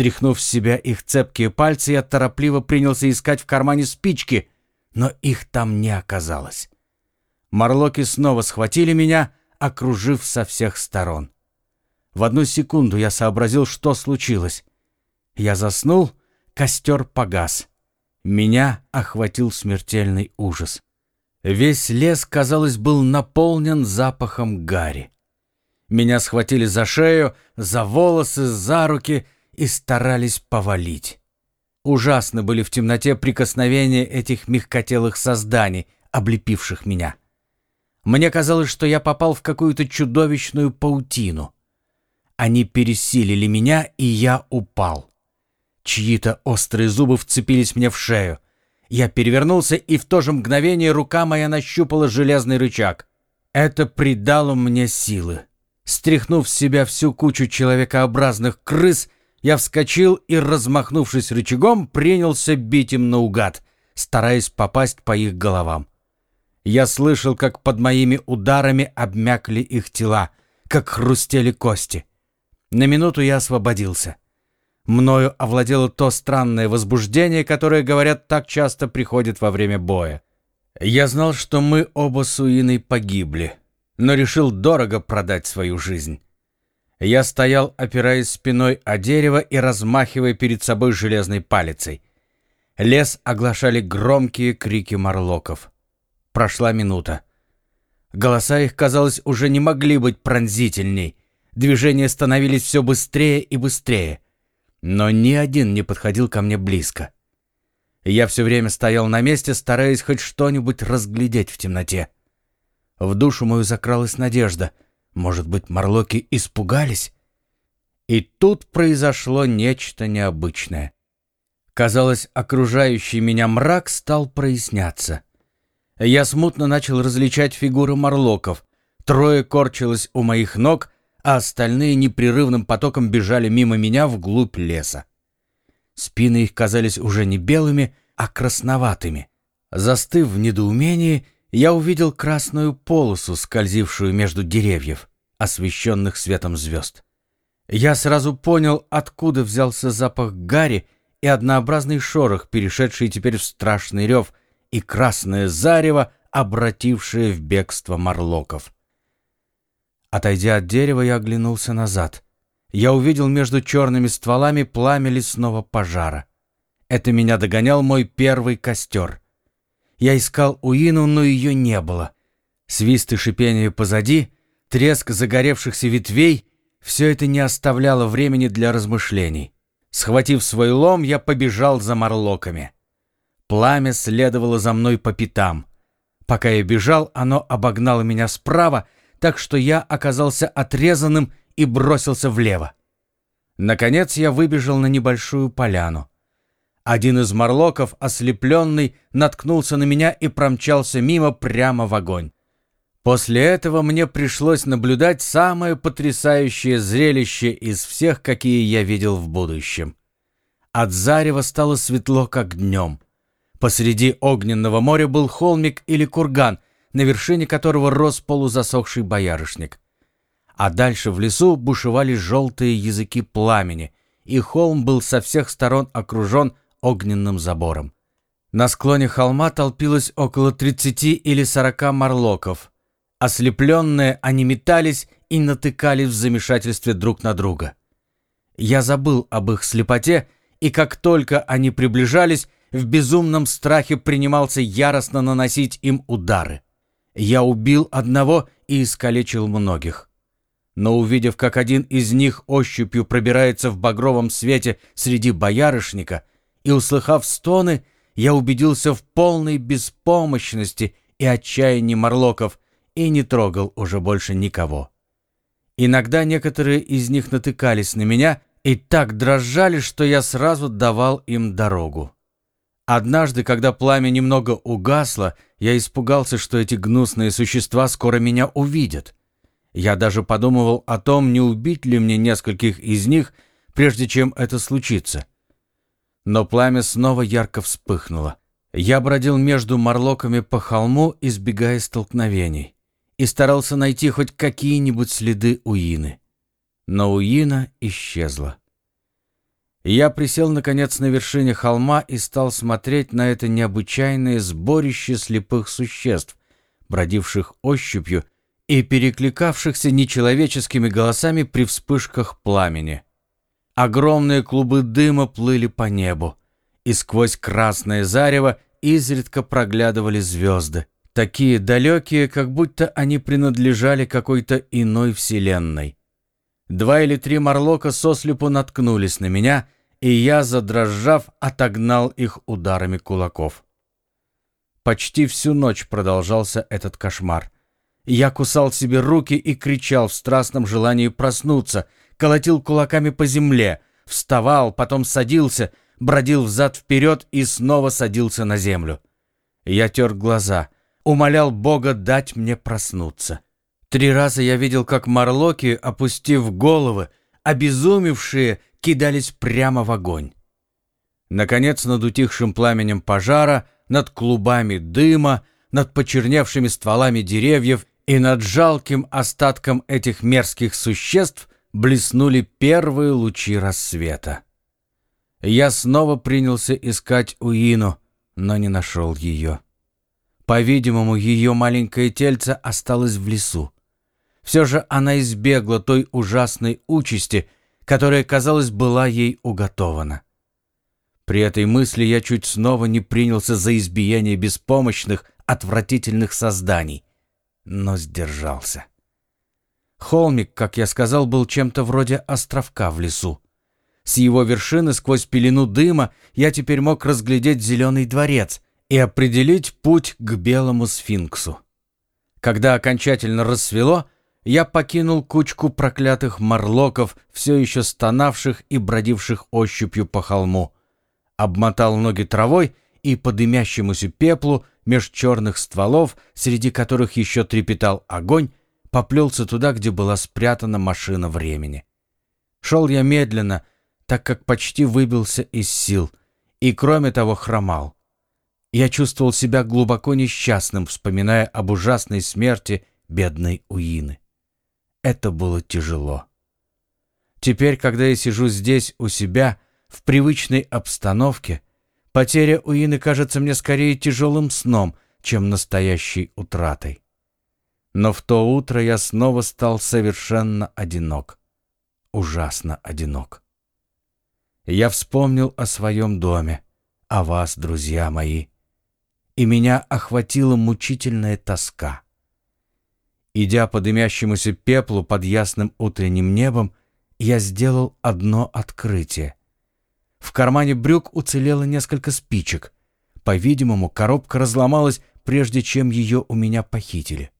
Стряхнув с себя их цепкие пальцы, я торопливо принялся искать в кармане спички, но их там не оказалось. Марлоки снова схватили меня, окружив со всех сторон. В одну секунду я сообразил, что случилось. Я заснул, костер погас. Меня охватил смертельный ужас. Весь лес, казалось, был наполнен запахом гари. Меня схватили за шею, за волосы, за руки и старались повалить. Ужасны были в темноте прикосновения этих мягкотелых созданий, облепивших меня. Мне казалось, что я попал в какую-то чудовищную паутину. Они пересилили меня, и я упал. Чьи-то острые зубы вцепились мне в шею. Я перевернулся, и в то же мгновение рука моя нащупала железный рычаг. Это придало мне силы. Стряхнув с себя всю кучу человекообразных крыс, я вскочил и, размахнувшись рычагом, принялся бить им наугад, стараясь попасть по их головам. Я слышал, как под моими ударами обмякли их тела, как хрустели кости. На минуту я освободился. Мною овладело то странное возбуждение, которое, говорят, так часто приходит во время боя. Я знал, что мы оба с Уиной погибли, но решил дорого продать свою жизнь. Я стоял, опираясь спиной о дерево и размахивая перед собой железной палицей. Лес оглашали громкие крики морлоков. Прошла минута. Голоса их, казалось, уже не могли быть пронзительней. Движения становились все быстрее и быстрее. Но ни один не подходил ко мне близко. Я все время стоял на месте, стараясь хоть что-нибудь разглядеть в темноте. В душу мою закралась надежда. Может быть, морлоки испугались? И тут произошло нечто необычное. Казалось, окружающий меня мрак стал проясняться. Я смутно начал различать фигуры морлоков. Трое корчилось у моих ног, а остальные непрерывным потоком бежали мимо меня вглубь леса. Спины их казались уже не белыми, а красноватыми. Застыв в недоумении, я увидел красную полосу, скользившую между деревьев, освещенных светом звезд. Я сразу понял, откуда взялся запах гари и однообразный шорох, перешедший теперь в страшный рев, и красное зарево, обратившее в бегство морлоков. Отойдя от дерева, я оглянулся назад. Я увидел между черными стволами пламя лесного пожара. Это меня догонял мой первый костер. Я искал Уину, но ее не было. Свист и шипение позади, треск загоревшихся ветвей — все это не оставляло времени для размышлений. Схватив свой лом, я побежал за морлоками. Пламя следовало за мной по пятам. Пока я бежал, оно обогнало меня справа — так что я оказался отрезанным и бросился влево. Наконец я выбежал на небольшую поляну. Один из морлоков, ослепленный, наткнулся на меня и промчался мимо прямо в огонь. После этого мне пришлось наблюдать самое потрясающее зрелище из всех, какие я видел в будущем. От зарева стало светло, как днем. Посреди огненного моря был холмик или курган — на вершине которого рос полузасохший боярышник. А дальше в лесу бушевали желтые языки пламени, и холм был со всех сторон окружен огненным забором. На склоне холма толпилось около 30 или 40 морлоков. Ослепленные, они метались и натыкались в замешательстве друг на друга. Я забыл об их слепоте, и как только они приближались, в безумном страхе принимался яростно наносить им удары. Я убил одного и искалечил многих. Но увидев, как один из них ощупью пробирается в багровом свете среди боярышника, и услыхав стоны, я убедился в полной беспомощности и отчаянии морлоков и не трогал уже больше никого. Иногда некоторые из них натыкались на меня и так дрожали, что я сразу давал им дорогу. Однажды, когда пламя немного угасло, я испугался, что эти гнусные существа скоро меня увидят. Я даже подумывал о том, не убить ли мне нескольких из них, прежде чем это случится. Но пламя снова ярко вспыхнуло. Я бродил между морлоками по холму, избегая столкновений, и старался найти хоть какие-нибудь следы Уины. Но Уина исчезла. Я присел, наконец, на вершине холма и стал смотреть на это необычайное сборище слепых существ, бродивших ощупью и перекликавшихся нечеловеческими голосами при вспышках пламени. Огромные клубы дыма плыли по небу, и сквозь красное зарево изредка проглядывали звезды, такие далекие, как будто они принадлежали какой-то иной вселенной. Два или три морлока сослепу наткнулись на меня, и я, задрожав, отогнал их ударами кулаков. Почти всю ночь продолжался этот кошмар. Я кусал себе руки и кричал в страстном желании проснуться, колотил кулаками по земле, вставал, потом садился, бродил взад-вперед и снова садился на землю. Я тер глаза, умолял Бога дать мне проснуться. Три раза я видел, как морлоки, опустив головы, обезумевшие, кидались прямо в огонь. Наконец, над утихшим пламенем пожара, над клубами дыма, над почерневшими стволами деревьев и над жалким остатком этих мерзких существ блеснули первые лучи рассвета. Я снова принялся искать Уину, но не нашел ее. По-видимому, ее маленькое тельце осталось в лесу. Все же она избегла той ужасной участи, которая, казалось, была ей уготована. При этой мысли я чуть снова не принялся за избиение беспомощных, отвратительных созданий, но сдержался. Холмик, как я сказал, был чем-то вроде островка в лесу. С его вершины сквозь пелену дыма я теперь мог разглядеть зеленый дворец и определить путь к белому сфинксу. Когда окончательно рассвело, я покинул кучку проклятых морлоков, все еще стонавших и бродивших ощупью по холму, обмотал ноги травой и по дымящемуся пеплу меж черных стволов, среди которых еще трепетал огонь, поплелся туда, где была спрятана машина времени. Шел я медленно, так как почти выбился из сил, и кроме того хромал. Я чувствовал себя глубоко несчастным, вспоминая об ужасной смерти бедной Уины. Это было тяжело. Теперь, когда я сижу здесь у себя, в привычной обстановке, потеря Уины кажется мне скорее тяжелым сном, чем настоящей утратой. Но в то утро я снова стал совершенно одинок. Ужасно одинок. Я вспомнил о своем доме, о вас, друзья мои, и меня охватила мучительная тоска. Идя по дымящемуся пеплу под ясным утренним небом, я сделал одно открытие. В кармане брюк уцелело несколько спичек. По-видимому, коробка разломалась, прежде чем ее у меня похитили.